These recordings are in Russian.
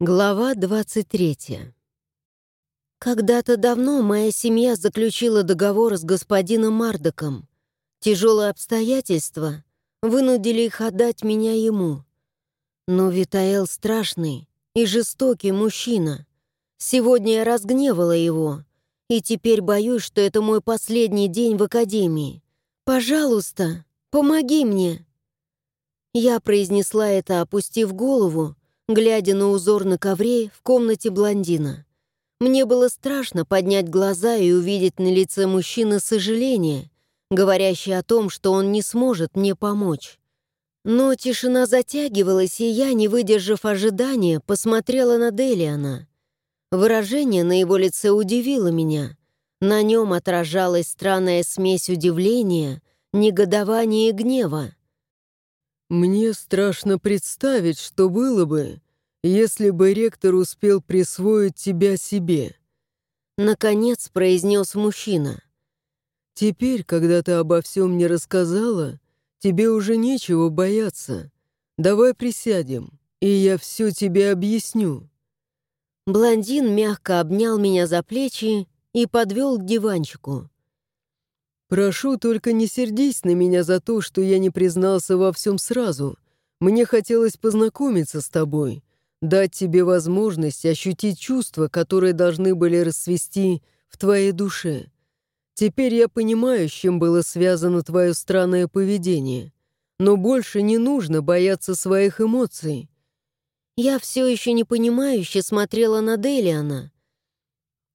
Глава 23 Когда-то давно моя семья заключила договор с господином Мардоком. Тяжелые обстоятельства вынудили их отдать меня ему. Но Витаэл страшный и жестокий мужчина. Сегодня я разгневала его, и теперь боюсь, что это мой последний день в академии. Пожалуйста, помоги мне. Я произнесла это, опустив голову, глядя на узор на ковре в комнате блондина. Мне было страшно поднять глаза и увидеть на лице мужчины сожаление, говорящее о том, что он не сможет мне помочь. Но тишина затягивалась, и я, не выдержав ожидания, посмотрела на Делиана. Выражение на его лице удивило меня. На нем отражалась странная смесь удивления, негодования и гнева. «Мне страшно представить, что было бы, если бы ректор успел присвоить тебя себе», — наконец произнес мужчина. «Теперь, когда ты обо всем мне рассказала, тебе уже нечего бояться. Давай присядем, и я все тебе объясню». Блондин мягко обнял меня за плечи и подвел к диванчику. «Прошу, только не сердись на меня за то, что я не признался во всем сразу. Мне хотелось познакомиться с тобой, дать тебе возможность ощутить чувства, которые должны были расцвести в твоей душе. Теперь я понимаю, с чем было связано твое странное поведение. Но больше не нужно бояться своих эмоций». Я все еще непонимающе смотрела на Делиана.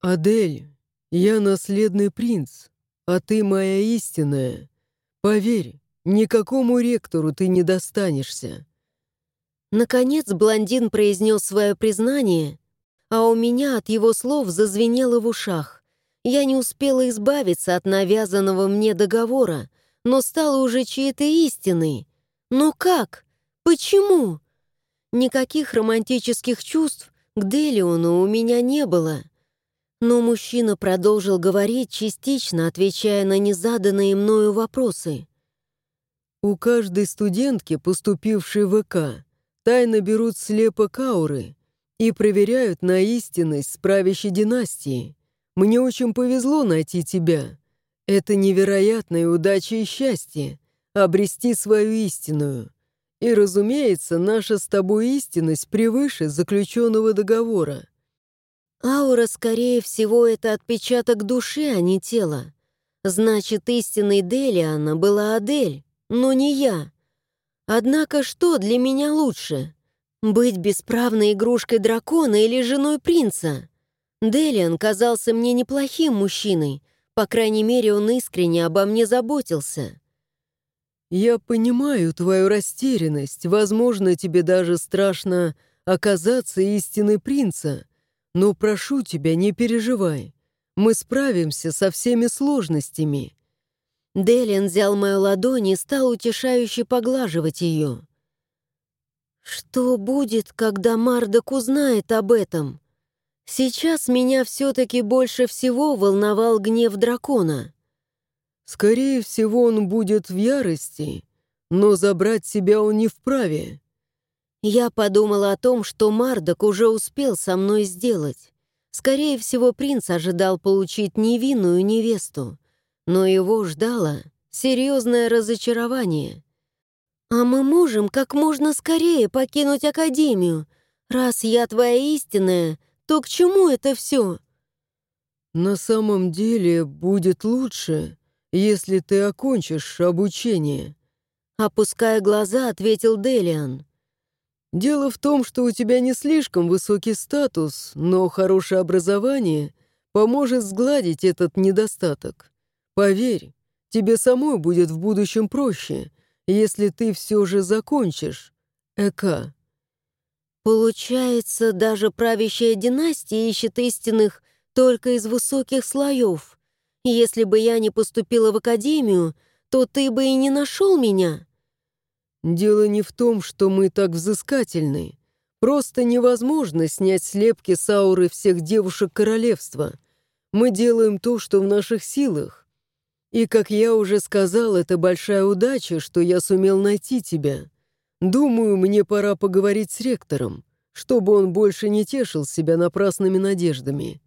«Адель, я наследный принц, а ты моя истинная. Поверь, никакому ректору ты не достанешься». Наконец блондин произнес свое признание, а у меня от его слов зазвенело в ушах. Я не успела избавиться от навязанного мне договора, но стала уже чьей-то истиной. Но как? Почему? Никаких романтических чувств к Делиону у меня не было. Но мужчина продолжил говорить, частично отвечая на незаданные мною вопросы. «У каждой студентки, поступившей в ВК, тайно берут слепок ауры и проверяют на истинность с правящей династии. Мне очень повезло найти тебя. Это невероятная удача и счастье — обрести свою истинную. И, разумеется, наша с тобой истинность превыше заключенного договора. Аура, скорее всего, это отпечаток души, а не тела. Значит, истинной Делиана была Адель, но не я. Однако что для меня лучше? Быть бесправной игрушкой дракона или женой принца? Делиан казался мне неплохим мужчиной. По крайней мере, он искренне обо мне заботился. «Я понимаю твою растерянность. Возможно, тебе даже страшно оказаться истиной принца», но прошу тебя, не переживай. Мы справимся со всеми сложностями». Делин взял мою ладонь и стал утешающе поглаживать ее. «Что будет, когда Мардок узнает об этом? Сейчас меня все-таки больше всего волновал гнев дракона». «Скорее всего, он будет в ярости, но забрать себя он не вправе. Я подумала о том, что Мардок уже успел со мной сделать. Скорее всего, принц ожидал получить невинную невесту, но его ждало серьезное разочарование. «А мы можем как можно скорее покинуть Академию. Раз я твоя истинная, то к чему это все?» «На самом деле будет лучше, если ты окончишь обучение», Опуская глаза, ответил Делиан. Дело в том, что у тебя не слишком высокий статус, но хорошее образование поможет сгладить этот недостаток. Поверь, тебе самой будет в будущем проще, если ты все же закончишь ЭК. Получается, даже правящая династия ищет истинных только из высоких слоев. Если бы я не поступила в академию, то ты бы и не нашел меня. Дело не в том, что мы так взыскательны. Просто невозможно снять слепки с ауры всех девушек королевства. Мы делаем то, что в наших силах. И, как я уже сказал, это большая удача, что я сумел найти тебя. Думаю, мне пора поговорить с ректором. чтобы он больше не тешил себя напрасными надеждами.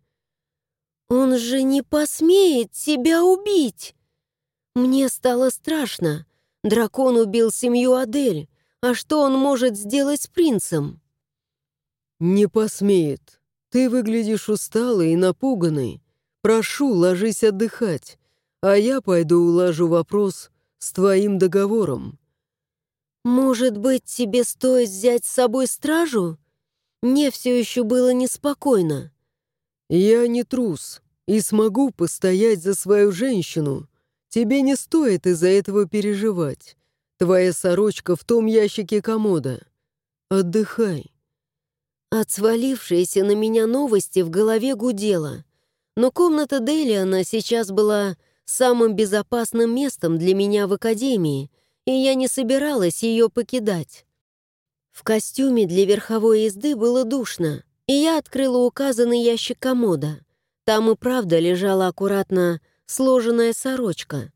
«Он же не посмеет тебя убить!» Мне стало страшно. Дракон убил семью Адель. А что он может сделать с принцем? «Не посмеет. Ты выглядишь усталый и напуганный. Прошу, ложись отдыхать, а я пойду улажу вопрос с твоим договором». «Может быть, тебе стоит взять с собой стражу?» Мне все еще было неспокойно. «Я не трус и смогу постоять за свою женщину. Тебе не стоит из-за этого переживать. Твоя сорочка в том ящике комода. Отдыхай». От свалившейся на меня новости в голове гудела. Но комната Делиана сейчас была самым безопасным местом для меня в академии, и я не собиралась ее покидать. В костюме для верховой езды было душно, и я открыла указанный ящик комода. Там и правда лежала аккуратно сложенная сорочка.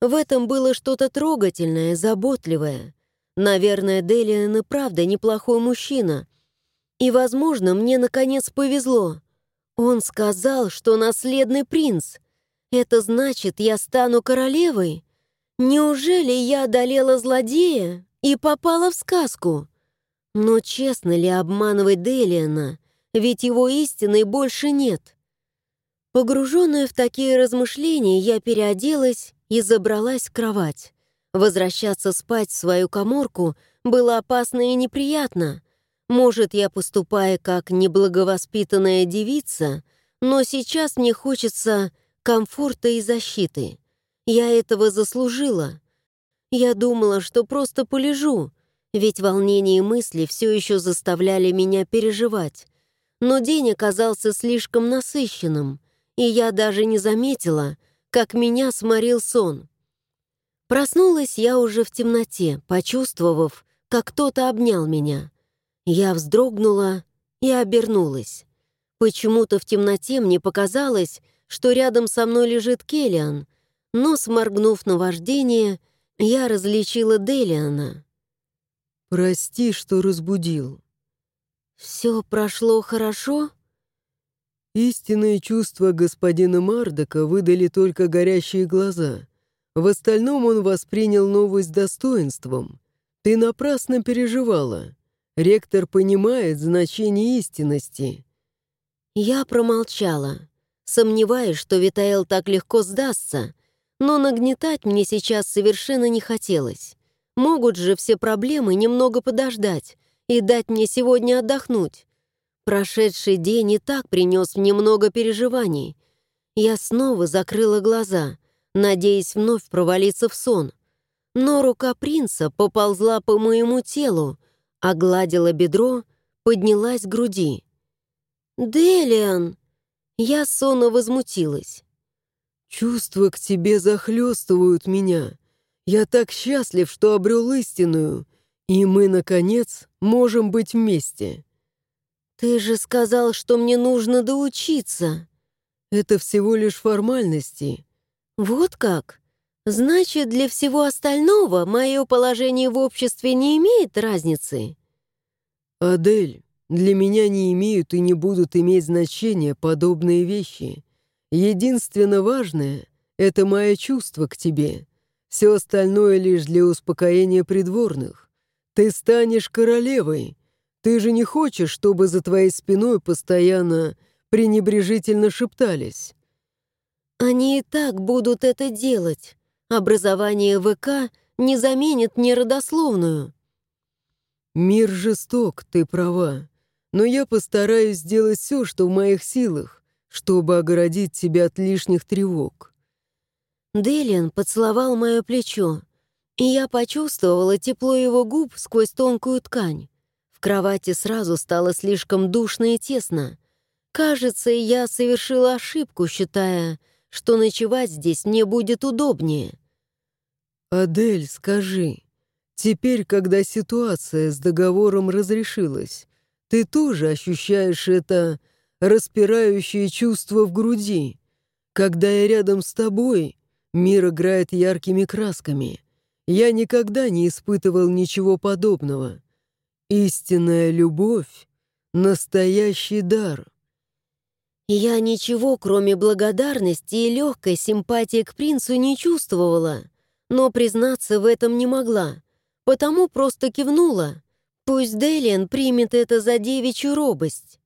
В этом было что-то трогательное, заботливое. Наверное, Делиан и правда неплохой мужчина. И, возможно, мне наконец повезло. Он сказал, что наследный принц. Это значит, я стану королевой? Неужели я одолела злодея и попала в сказку? Но честно ли обманывать Делиана? Ведь его истины больше нет. Погруженная в такие размышления, я переоделась и забралась в кровать. Возвращаться спать в свою коморку было опасно и неприятно. Может, я поступаю как неблаговоспитанная девица, но сейчас мне хочется комфорта и защиты. Я этого заслужила. Я думала, что просто полежу, ведь волнение и мысли все еще заставляли меня переживать. Но день оказался слишком насыщенным, и я даже не заметила, как меня сморил сон. Проснулась я уже в темноте, почувствовав, как кто-то обнял меня. Я вздрогнула и обернулась. Почему-то в темноте мне показалось, что рядом со мной лежит Келлиан, но, сморгнув на вождение, я различила Делиана. «Прости, что разбудил». «Все прошло хорошо?» Истинные чувства господина Мардока выдали только горящие глаза. В остальном он воспринял новость достоинством. Ты напрасно переживала. Ректор понимает значение истинности. Я промолчала, сомневаясь, что Витаэл так легко сдастся, но нагнетать мне сейчас совершенно не хотелось. Могут же все проблемы немного подождать и дать мне сегодня отдохнуть. Прошедший день и так принес мне много переживаний. Я снова закрыла глаза, надеясь вновь провалиться в сон. Но рука принца поползла по моему телу, огладила бедро, поднялась к груди. «Делиан!» Я сонно возмутилась. «Чувства к тебе захлестывают меня. Я так счастлив, что обрел истинную, и мы, наконец, можем быть вместе». «Ты же сказал, что мне нужно доучиться». «Это всего лишь формальности». «Вот как? Значит, для всего остального мое положение в обществе не имеет разницы?» «Адель, для меня не имеют и не будут иметь значения подобные вещи. Единственно важное — это мое чувство к тебе». Все остальное лишь для успокоения придворных. Ты станешь королевой. Ты же не хочешь, чтобы за твоей спиной постоянно пренебрежительно шептались. Они и так будут это делать. Образование ВК не заменит мне родословную. Мир жесток, ты права. Но я постараюсь сделать все, что в моих силах, чтобы огородить тебя от лишних тревог. Делиан поцеловал мое плечо, и я почувствовала тепло его губ сквозь тонкую ткань. В кровати сразу стало слишком душно и тесно. Кажется, я совершила ошибку, считая, что ночевать здесь мне будет удобнее. «Адель, скажи, теперь, когда ситуация с договором разрешилась, ты тоже ощущаешь это распирающее чувство в груди? Когда я рядом с тобой, Мир играет яркими красками. Я никогда не испытывал ничего подобного. Истинная любовь настоящий дар. Я ничего, кроме благодарности и легкой симпатии к принцу, не чувствовала, но признаться в этом не могла, потому просто кивнула. Пусть Делиан примет это за девичью робость.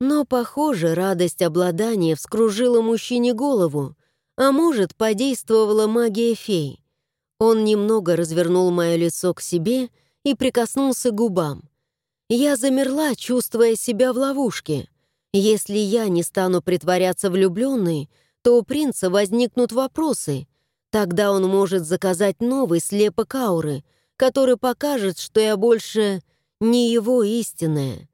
Но, похоже, радость обладания вскружила мужчине голову, а может, подействовала магия фей. Он немного развернул мое лицо к себе прикоснулся к губам. Я замерла, чувствуя себя в ловушке. Если я не стану притворяться влюбленной, то у принца возникнут вопросы. Тогда он может заказать новый слепок ауры, который покажет, что я больше не его истинная.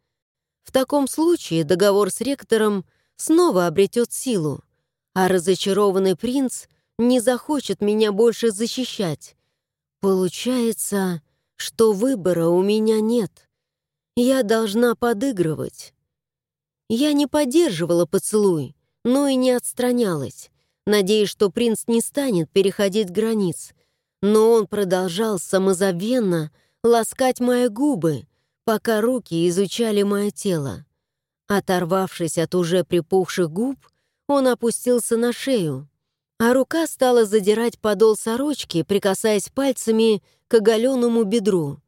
В таком случае договор с ректором снова обретет силу, а разочарованный принц не захочет меня больше защищать. Получается, что выбора у меня нет. Я должна подыгрывать. Я не поддерживала поцелуй, но и не отстранялась, надеясь, что принц не станет переходить границ. Но он продолжал самозабвенно ласкать мои губы, пока руки изучали мое тело. Оторвавшись от уже припухших губ, он опустился на шею, а рука стала задирать подол сорочки, прикасаясь пальцами к оголенному бедру.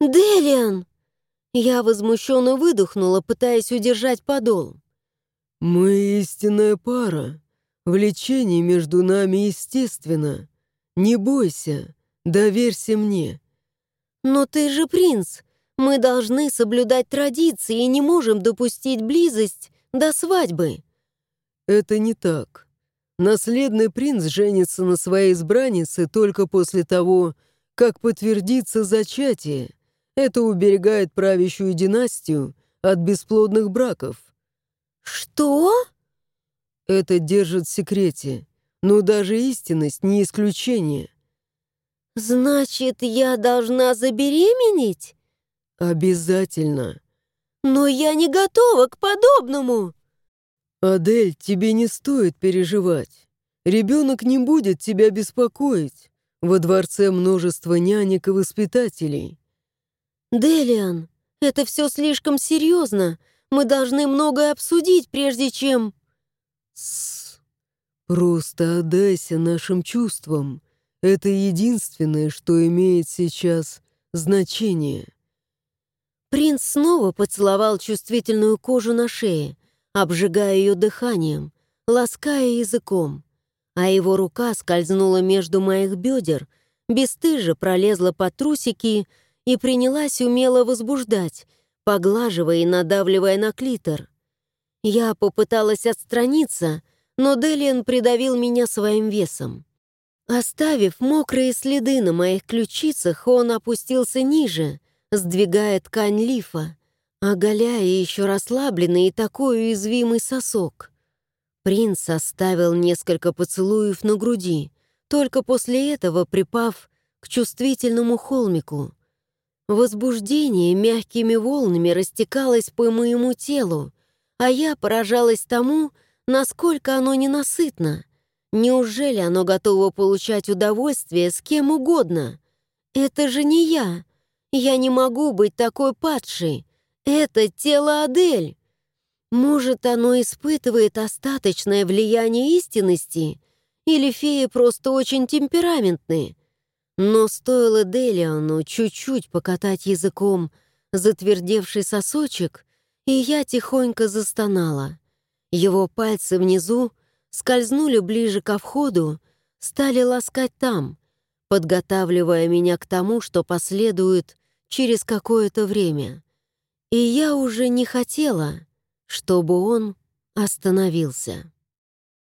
«Делиан!» Я возмущенно выдохнула, пытаясь удержать подол. «Мы истинная пара. Влечение между нами естественно. Не бойся, доверься мне». «Но ты же принц. Мы должны соблюдать традиции и не можем допустить близость до свадьбы». «Это не так. Наследный принц женится на своей избраннице только после того, как подтвердится зачатие. Это уберегает правящую династию от бесплодных браков. «Что?» Это держит в секрете, но даже истинность не исключение. «Значит, я должна забеременеть?» «Обязательно». «Но я не готова к подобному!» «Адель, тебе не стоит переживать. Ребенок не будет тебя беспокоить. Во дворце множество нянек и воспитателей. «Делиан, это все слишком серьезно. Мы должны многое обсудить, прежде чем...» С. Просто отдайся нашим чувствам. Это единственное, что имеет сейчас значение». Принц снова поцеловал чувствительную кожу на шее, обжигая ее дыханием, лаская языком, а его рука скользнула между моих бедер, бесстыже пролезла под трусики и принялась умело возбуждать, поглаживая и надавливая на клитор. Я попыталась отстраниться, но Делиан придавил меня своим весом. Оставив мокрые следы на моих ключицах, он опустился ниже, сдвигая ткань лифа, оголяя еще расслабленный и такой уязвимый сосок. Принц оставил несколько поцелуев на груди, только после этого припав к чувствительному холмику. Возбуждение мягкими волнами растекалось по моему телу, а я поражалась тому, насколько оно ненасытно. Неужели оно готово получать удовольствие с кем угодно? Это же не я. Я не могу быть такой падшей. Это тело Адель. Может, оно испытывает остаточное влияние истинности? Или феи просто очень темпераментные? Но стоило Делиану чуть-чуть покатать языком затвердевший сосочек, и я тихонько застонала. Его пальцы внизу скользнули ближе ко входу, стали ласкать там, подготавливая меня к тому, что последует через какое-то время. И я уже не хотела, чтобы он остановился.